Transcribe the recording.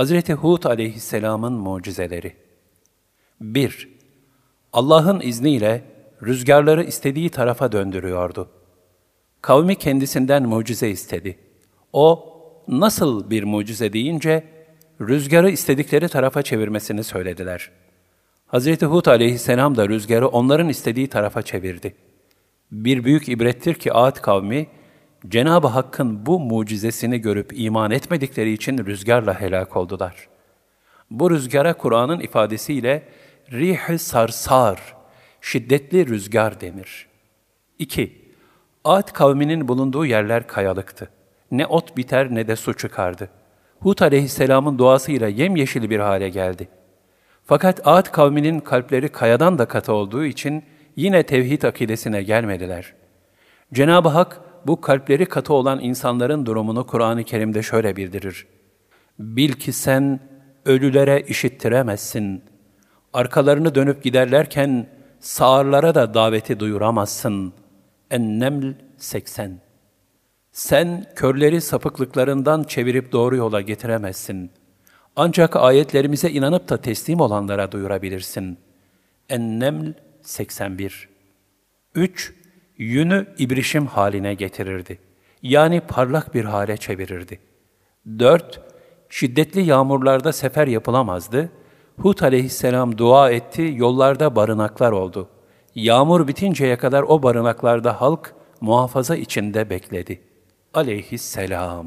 Hazreti Hud aleyhisselamın mucizeleri 1. Allah'ın izniyle rüzgarları istediği tarafa döndürüyordu. Kavmi kendisinden mucize istedi. O, nasıl bir mucize deyince, rüzgarı istedikleri tarafa çevirmesini söylediler. Hazreti Hud aleyhisselam da rüzgarı onların istediği tarafa çevirdi. Bir büyük ibrettir ki Ad kavmi, Cenab-ı Hakk'ın bu mucizesini görüp iman etmedikleri için rüzgarla helak oldular. Bu rüzgara Kur'an'ın ifadesiyle rih sarsar, şiddetli rüzgar denir. 2. Ad kavminin bulunduğu yerler kayalıktı. Ne ot biter ne de su çıkardı. Hud aleyhisselamın duasıyla yemyeşil bir hale geldi. Fakat Ad kavminin kalpleri kayadan da katı olduğu için yine tevhid akidesine gelmediler. Cenab-ı Hak bu kalpleri katı olan insanların durumunu Kur'an-ı Kerim'de şöyle bildirir. Bil ki sen ölülere işittiremezsin. Arkalarını dönüp giderlerken sağırlara da daveti duyuramazsın. Enneml 80 Sen körleri sapıklıklarından çevirip doğru yola getiremezsin. Ancak ayetlerimize inanıp da teslim olanlara duyurabilirsin. Enneml 81 3 yünü ibrişim haline getirirdi. Yani parlak bir hale çevirirdi. 4. Şiddetli yağmurlarda sefer yapılamazdı. Hud aleyhisselam dua etti, yollarda barınaklar oldu. Yağmur bitinceye kadar o barınaklarda halk muhafaza içinde bekledi. Aleyhisselam.